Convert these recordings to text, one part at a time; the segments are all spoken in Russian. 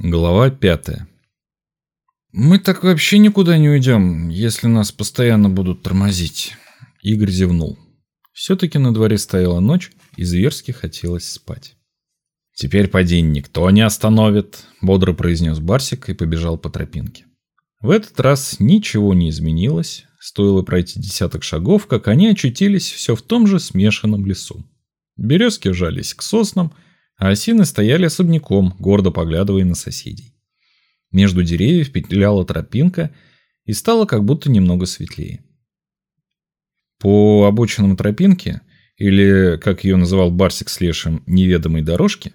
Глава пятая. «Мы так вообще никуда не уйдем, если нас постоянно будут тормозить», — Игорь зевнул. Все-таки на дворе стояла ночь, и зверски хотелось спать. «Теперь поди никто не остановит», — бодро произнес Барсик и побежал по тропинке. В этот раз ничего не изменилось, стоило пройти десяток шагов, как они очутились все в том же смешанном лесу. Березки жались к соснам, — а осины стояли особняком, гордо поглядывая на соседей. Между деревьев петляла тропинка и стало как будто немного светлее. По обочинам тропинки, или, как ее называл Барсик с Лешем, неведомой дорожке,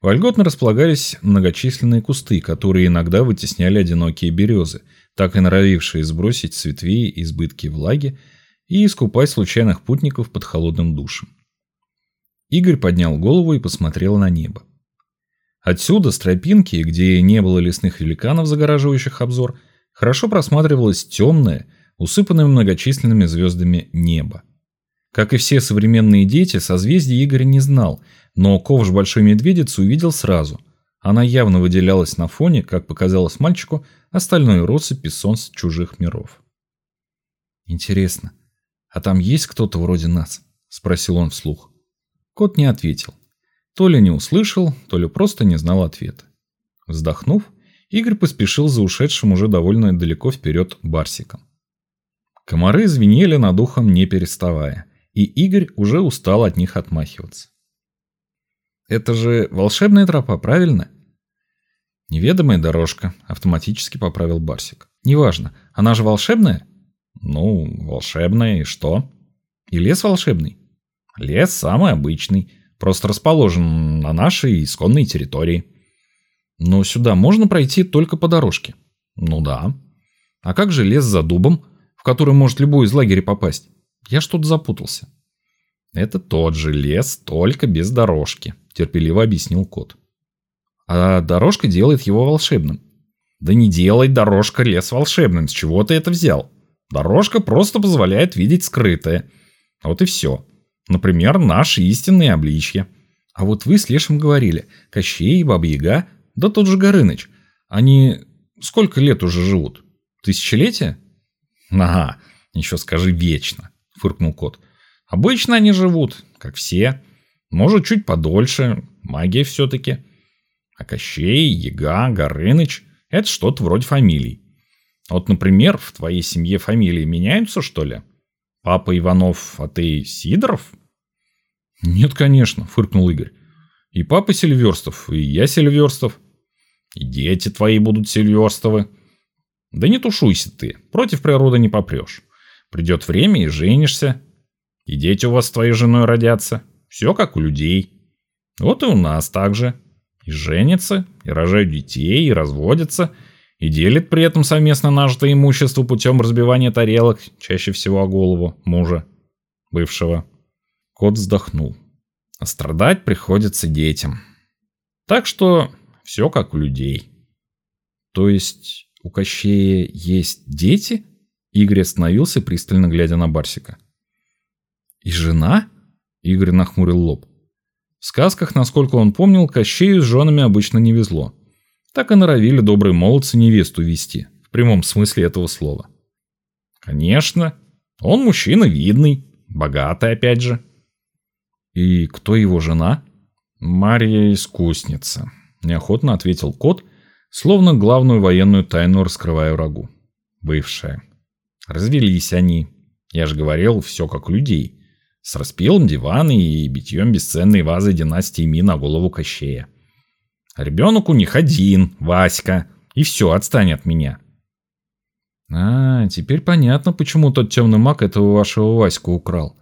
вольготно располагались многочисленные кусты, которые иногда вытесняли одинокие березы, так и норовившие сбросить с ветвей избытки влаги и искупать случайных путников под холодным душем. Игорь поднял голову и посмотрел на небо. Отсюда, с тропинки, где не было лесных великанов, загораживающих обзор, хорошо просматривалось темное, усыпанное многочисленными звездами небо. Как и все современные дети, созвездие Игорь не знал, но ковш Большой Медведицы увидел сразу. Она явно выделялась на фоне, как показалось мальчику, остальной россыпи солнц чужих миров. «Интересно, а там есть кто-то вроде нас?» – спросил он вслух. Кот не ответил. То ли не услышал, то ли просто не знал ответа. Вздохнув, Игорь поспешил за ушедшим уже довольно далеко вперед Барсиком. Комары звенели над ухом не переставая, и Игорь уже устал от них отмахиваться. «Это же волшебная тропа, правильно?» «Неведомая дорожка», — автоматически поправил Барсик. «Неважно, она же волшебная?» «Ну, волшебная, и что?» «И лес волшебный?» Лес самый обычный, просто расположен на нашей исконной территории. Но сюда можно пройти только по дорожке. Ну да. А как же лес за дубом, в который может любой из лагеря попасть? Я что-то запутался. Это тот же лес, только без дорожки, терпеливо объяснил кот. А дорожка делает его волшебным. Да не делай дорожка лес волшебным, с чего ты это взял? Дорожка просто позволяет видеть скрытое. Вот и все. Например, наши истинные обличья. А вот вы с Лешим говорили, Кощей, Баба-Яга, да тот же Горыныч. Они сколько лет уже живут? Тысячелетия? Ага, еще скажи вечно, фыркнул кот. Обычно они живут, как все. Может, чуть подольше, магия все-таки. А Кощей, Яга, Горыныч – это что-то вроде фамилий. Вот, например, в твоей семье фамилии меняются, что ли? Папа Иванов, а ты Сидоров? Нет, конечно, фыркнул Игорь. И папа Сильверстов, и я Сильверстов. И дети твои будут Сильверстовы. Да не тушуйся ты, против природы не попрешь. Придет время и женишься. И дети у вас с твоей женой родятся. Все как у людей. Вот и у нас так же. И женятся, и рожают детей, и разводятся – и делит при этом совместно нажитое имущество путем разбивания тарелок, чаще всего о голову мужа, бывшего. Кот вздохнул. А страдать приходится детям. Так что все как у людей. То есть у Кощея есть дети? Игорь остановился, пристально глядя на Барсика. И жена? Игорь нахмурил лоб. В сказках, насколько он помнил, Кощею с женами обычно не везло так и норовили добрые молодцы невесту вести, в прямом смысле этого слова. Конечно, он мужчина видный, богатый опять же. И кто его жена? Мария Искусница, неохотно ответил кот, словно главную военную тайну раскрывая врагу. Бывшая. Развелись они. Я же говорил, все как людей. С распилом дивана и битьем бесценной вазы династии Ми на голову Кощея. Ребенок у них один, Васька. И все, отстань от меня. А, теперь понятно, почему тот темный маг этого вашего Ваську украл.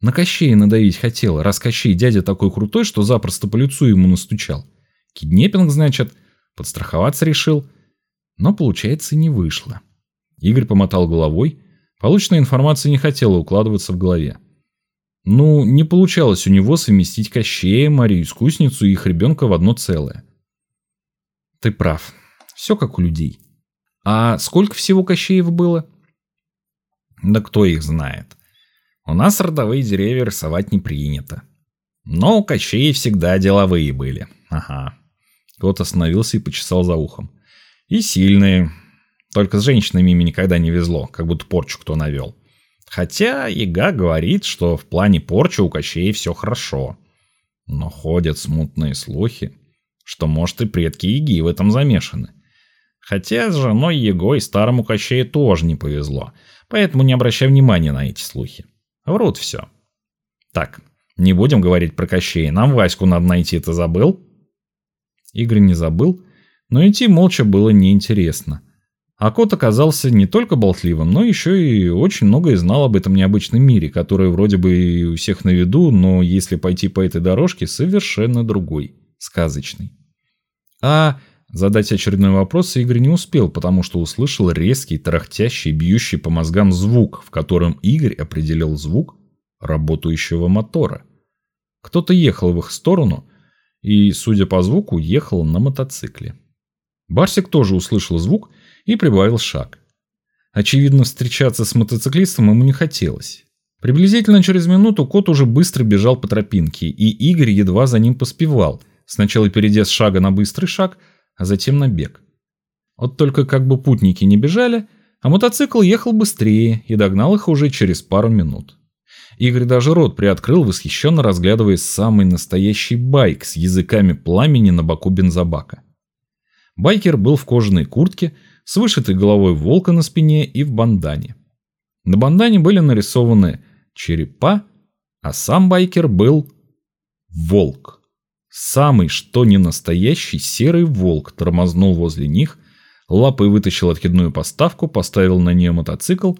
На Кощея надавить хотел, раз Кощей дядя такой крутой, что запросто по лицу ему настучал. Киднепинг, значит, подстраховаться решил. Но, получается, не вышло. Игорь помотал головой. Полученная информация не хотела укладываться в голове. Ну, не получалось у него совместить Кощея, Марию-искусницу и их ребенка в одно целое. Ты прав. Все как у людей. А сколько всего Кощеев было? Да кто их знает. У нас родовые деревья рисовать не принято. Но у Кощеев всегда деловые были. Ага. Кот остановился и почесал за ухом. И сильные. Только с женщинами ими никогда не везло, как будто порчу кто навел. Хотя Ига говорит, что в плане порчи у Кощея все хорошо. Но ходят смутные слухи, что, может, и предки Иги в этом замешаны. Хотя с женой Его и старому Кощею тоже не повезло, поэтому не обращай внимания на эти слухи. Врут все. Так, не будем говорить про Кощея, нам Ваську надо найти, ты забыл? Игорь не забыл, но идти молча было неинтересно. А кот оказался не только болтливым, но еще и очень многое знал об этом необычном мире, который вроде бы и у всех на виду, но если пойти по этой дорожке, совершенно другой, сказочный. А задать очередной вопрос Игорь не успел, потому что услышал резкий, тарахтящий, бьющий по мозгам звук, в котором Игорь определил звук работающего мотора. Кто-то ехал в их сторону и, судя по звуку, ехал на мотоцикле. Барсик тоже услышал звук и прибавил шаг. Очевидно, встречаться с мотоциклистом ему не хотелось. Приблизительно через минуту кот уже быстро бежал по тропинке, и Игорь едва за ним поспевал, сначала перейдя с шага на быстрый шаг, а затем на бег. Вот только как бы путники не бежали, а мотоцикл ехал быстрее и догнал их уже через пару минут. Игорь даже рот приоткрыл, восхищенно разглядывая самый настоящий байк с языками пламени на боку бензобака. Байкер был в кожаной куртке, с вышитой головой волка на спине и в бандане. На бандане были нарисованы черепа, а сам байкер был волк. Самый что ни настоящий серый волк тормознул возле них, лапой вытащил откидную поставку, поставил на нее мотоцикл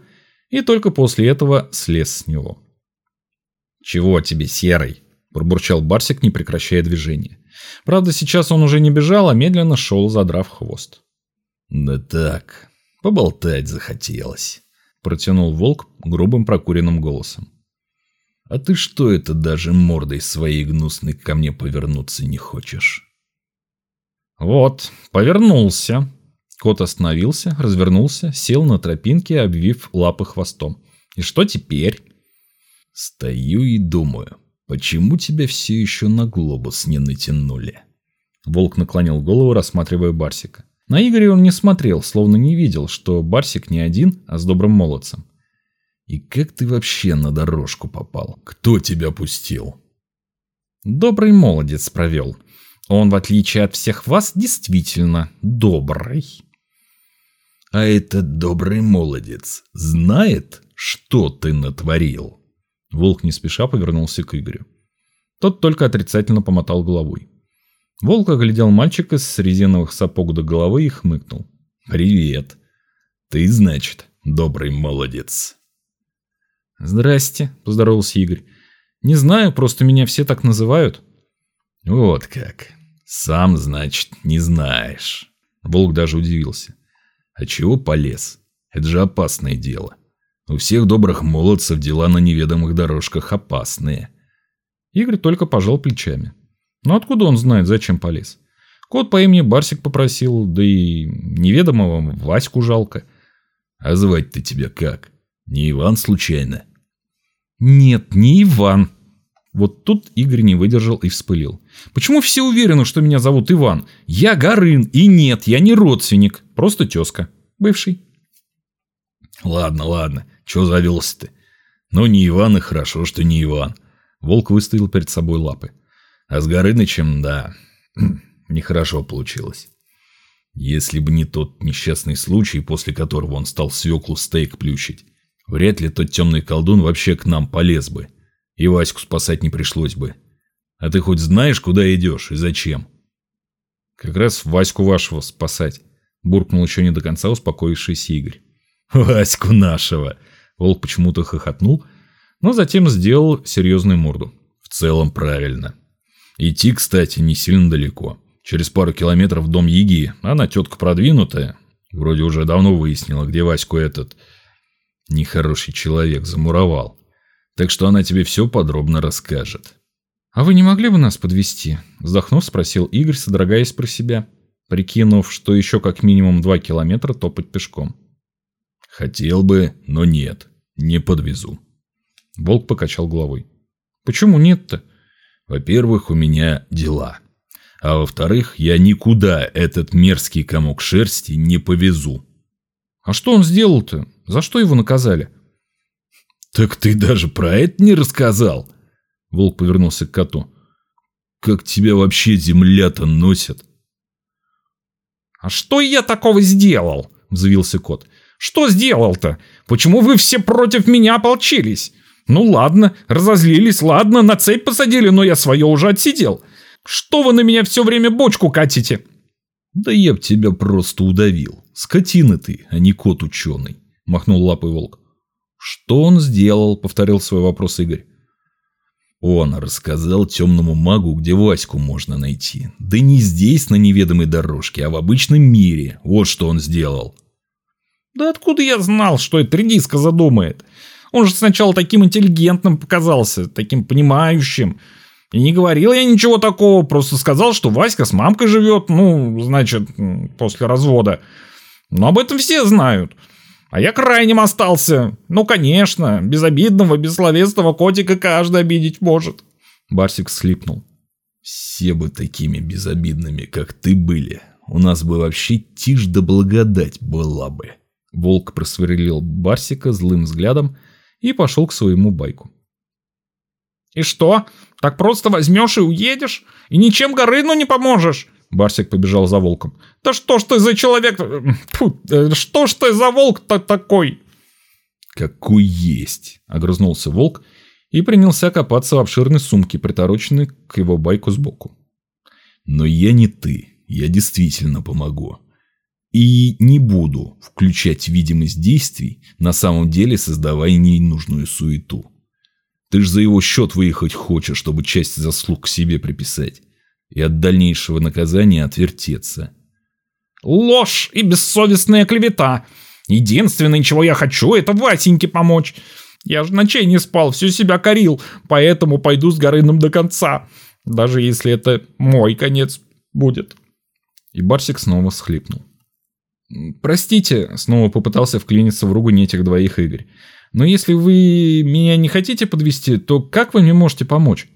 и только после этого слез с него. «Чего тебе, серый?» – пробурчал Барсик, не прекращая движения. Правда, сейчас он уже не бежал, а медленно шел, задрав хвост. «Да так, поболтать захотелось», – протянул волк грубым прокуренным голосом. «А ты что это даже мордой своей гнусной ко мне повернуться не хочешь?» «Вот, повернулся». Кот остановился, развернулся, сел на тропинке, обвив лапы хвостом. «И что теперь?» Стою и думаю, почему тебя все еще на глобус не натянули? Волк наклонил голову, рассматривая Барсика. На Игоря он не смотрел, словно не видел, что Барсик не один, а с добрым молодцем. И как ты вообще на дорожку попал? Кто тебя пустил? Добрый молодец провел. Он, в отличие от всех вас, действительно добрый. А этот добрый молодец знает, что ты натворил? Волк не спеша повернулся к Игорю. Тот только отрицательно помотал головой. Волк оглядел мальчика с резиновых сапог до головы и хмыкнул. «Привет. Ты, значит, добрый молодец». «Здрасте», – поздоровался Игорь. «Не знаю, просто меня все так называют». «Вот как. Сам, значит, не знаешь». Волк даже удивился. «А чего полез? Это же опасное дело. У всех добрых молодцев дела на неведомых дорожках опасные. Игорь только пожал плечами. Но откуда он знает, зачем полез? Кот по имени Барсик попросил, да и неведомого Ваську жалко. А звать-то тебя как? Не Иван случайно? Нет, не Иван. Вот тут Игорь не выдержал и вспылил. Почему все уверены, что меня зовут Иван? Я Горын, и нет, я не родственник, просто тезка. Бывший. Ладно, ладно, чё завелся ты? Ну, не Иван, и хорошо, что не Иван. Волк выставил перед собой лапы. А с Горынычем, да, нехорошо получилось. Если бы не тот несчастный случай, после которого он стал свеклу стейк плющить, вряд ли тот темный колдун вообще к нам полез бы. И Ваську спасать не пришлось бы. А ты хоть знаешь, куда идешь и зачем? Как раз Ваську вашего спасать, буркнул еще не до конца успокоившийся Игорь. Ваську нашего. Волк почему-то хохотнул, но затем сделал серьезную морду. В целом правильно. Идти, кстати, не сильно далеко. Через пару километров дом Яги. Она тетка продвинутая. Вроде уже давно выяснила, где Ваську этот нехороший человек замуровал. Так что она тебе все подробно расскажет. «А вы не могли бы нас подвести? Вздохнув, спросил Игорь, содрогаясь про себя, прикинув, что еще как минимум два километра топать пешком. Хотел бы, но нет, не подвезу. Волк покачал головой. Почему нет-то? Во-первых, у меня дела. А во-вторых, я никуда этот мерзкий комок шерсти не повезу. А что он сделал-то? За что его наказали? Так ты даже про это не рассказал. Волк повернулся к коту. Как тебя вообще земля-то носят? А что я такого сделал? Взвился кот. Что сделал-то? Почему вы все против меня ополчились? Ну ладно, разозлились, ладно, на цепь посадили, но я свое уже отсидел. Что вы на меня все время бочку катите? Да я б тебя просто удавил. Скотина ты, а не кот ученый, махнул лапой волк. Что он сделал? Повторил свой вопрос Игорь. Он рассказал темному магу, где Ваську можно найти. Да не здесь, на неведомой дорожке, а в обычном мире. Вот что он сделал. Да откуда я знал, что это редиска задумает? Он же сначала таким интеллигентным показался, таким понимающим. И не говорил я ничего такого, просто сказал, что Васька с мамкой живет, ну, значит, после развода. Но об этом все знают. А я крайним остался. Ну, конечно, безобидного, бессловесного котика каждый обидеть может. Барсик слипнул. Все бы такими безобидными, как ты были. У нас бы вообще тишь да благодать была бы. Волк просверлил Барсика злым взглядом и пошел к своему байку. «И что? Так просто возьмешь и уедешь? И ничем Горыну не поможешь?» Барсик побежал за волком. «Да что ж ты за человек... Фу, э, что ж ты за волк-то такой?» «Какой есть!» — огрызнулся волк и принялся копаться в обширной сумке, притороченной к его байку сбоку. «Но я не ты. Я действительно помогу. И не буду включать видимость действий, на самом деле создавая ненужную суету. Ты ж за его счет выехать хочешь, чтобы часть заслуг к себе приписать. И от дальнейшего наказания отвертеться. Ложь и бессовестная клевета. Единственное, чего я хочу, это Васеньке помочь. Я же ночей не спал, всю себя корил, поэтому пойду с Горыном до конца. Даже если это мой конец будет. И Барсик снова схлипнул. «Простите», — снова попытался вклиниться в ругань этих двоих Игорь. «Но если вы меня не хотите подвести, то как вы мне можете помочь?»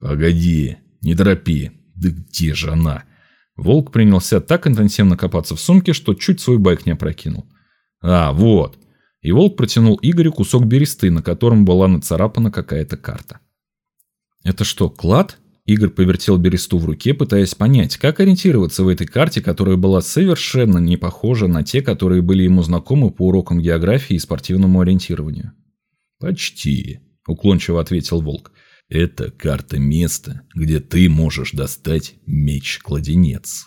«Погоди, не торопи. Да где же она?» Волк принялся так интенсивно копаться в сумке, что чуть свой байк не опрокинул. «А, вот». И Волк протянул Игорю кусок бересты, на котором была нацарапана какая-то карта. «Это что, клад?» Игорь повертел бересту в руке, пытаясь понять, как ориентироваться в этой карте, которая была совершенно не похожа на те, которые были ему знакомы по урокам географии и спортивному ориентированию. «Почти», – уклончиво ответил Волк. «Это карта места, где ты можешь достать меч-кладенец».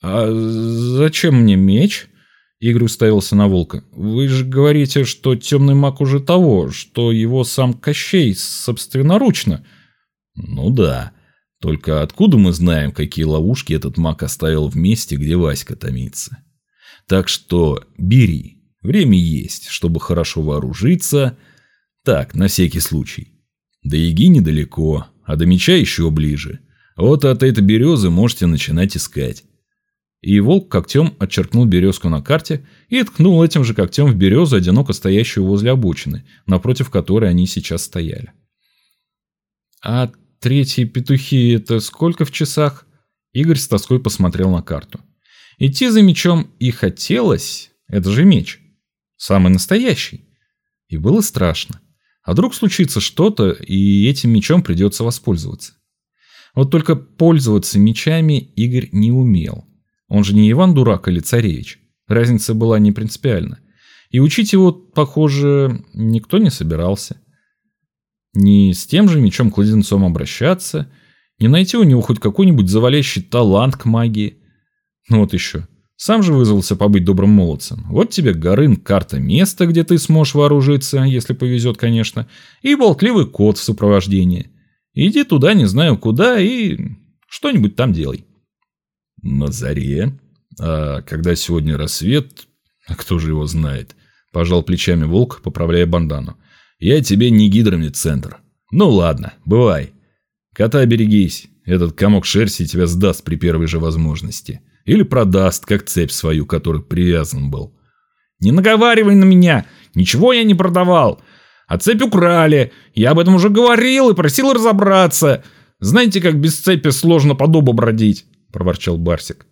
«А зачем мне меч?» Игорь уставился на волка. «Вы же говорите, что темный маг уже того, что его сам Кощей собственноручно...» Ну да. Только откуда мы знаем, какие ловушки этот маг оставил в месте, где Васька томится? Так что бери. Время есть, чтобы хорошо вооружиться. Так, на всякий случай. До Яги недалеко, а до меча еще ближе. Вот от этой березы можете начинать искать. И волк когтем отчеркнул березку на карте и ткнул этим же когтем в березу, одиноко стоящую возле обочины, напротив которой они сейчас стояли. «А Третьи петухи – это сколько в часах? Игорь с тоской посмотрел на карту. Идти за мечом и хотелось, это же меч. Самый настоящий. И было страшно. А вдруг случится что-то, и этим мечом придется воспользоваться. Вот только пользоваться мечами Игорь не умел. Он же не Иван Дурак или Царевич. Разница была не принципиальна. И учить его, похоже, никто не собирался. Не с тем же мечом-кладенцом обращаться, не найти у него хоть какой-нибудь завалящий талант к магии. Ну вот еще. Сам же вызвался побыть добрым молодцем. Вот тебе Горын, карта места, где ты сможешь вооружиться, если повезет, конечно, и болтливый кот в сопровождении. Иди туда, не знаю куда, и что-нибудь там делай. На заре? А когда сегодня рассвет, а кто же его знает? Пожал плечами волк, поправляя бандану. Я тебе не гидромедцентр. Ну ладно, бывай. Кота берегись. Этот комок шерсти тебя сдаст при первой же возможности. Или продаст, как цепь свою, которой привязан был. Не наговаривай на меня. Ничего я не продавал. А цепь украли. Я об этом уже говорил и просил разобраться. Знаете, как без цепи сложно по дубу бродить?» – проворчал Барсик.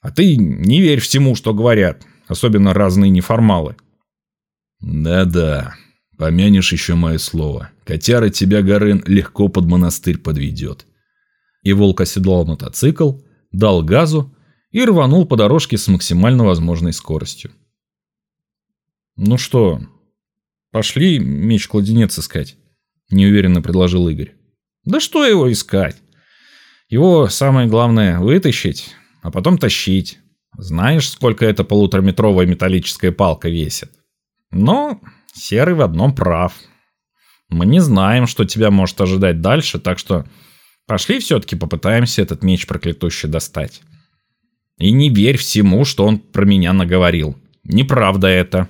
«А ты не верь всему, что говорят, особенно разные неформалы». «Да-да, помянешь еще мое слово. Котяра тебя, Горын, легко под монастырь подведет». И волк оседлал мотоцикл, дал газу и рванул по дорожке с максимально возможной скоростью. «Ну что, пошли меч-кладенец искать?» – неуверенно предложил Игорь. «Да что его искать? Его самое главное вытащить, а потом тащить. Знаешь, сколько эта полутораметровая металлическая палка весит? Но Серый в одном прав. Мы не знаем, что тебя может ожидать дальше, так что пошли все-таки попытаемся этот меч проклятущий достать. И не верь всему, что он про меня наговорил. Неправда это.